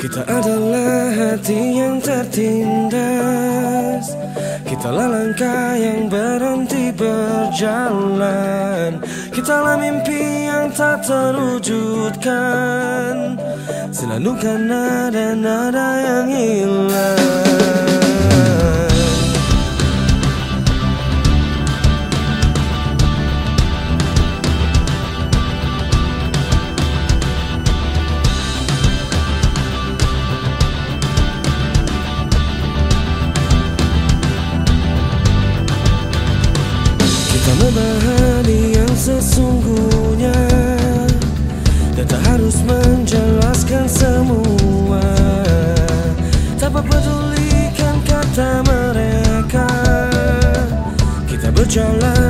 Kita adalah hati yang tertindas Kitalah langkah yang berhenti berjalan. Kitalah mimpi yang tak terwujudkan. Selandukan nada-nada yang hilang memahami yang sesungguhnya Dan tak harus menjelaskan semua. Tanpa pedulikan kata mereka. Kita berjalan